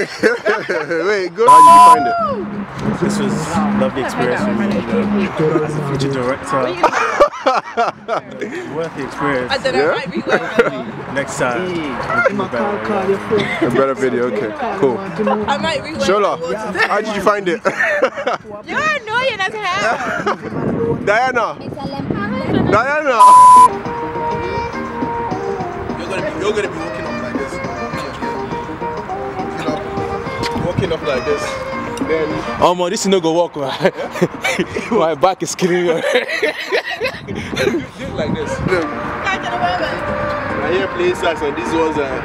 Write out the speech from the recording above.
Wait, good. How did you find it? This was a lovely experience with me. As a future director, worth the experience. I don't know, Yeah? might be working. Next time, we'll do better. A better video, okay, cool. I might be working. Shola, how did you find it? You're annoying as hell. Diana, Diana. You're gonna be, you're gonna be up, up like this. Then Oh man, this is no go walk. right? Oh. My back is killing me. do it like this. Look, Like at the moment. I hear playing sax and these ones are.